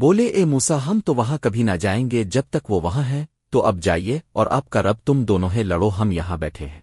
بولے، اے موسا ہم تو وہاں کبھی نہ جائیں گے، جب تک وہ وہاں ہے، تو اب جائیے اور آپ کا رب، تم دونوں ہے لڑو، ہم یہاں بیٹھے ہیں۔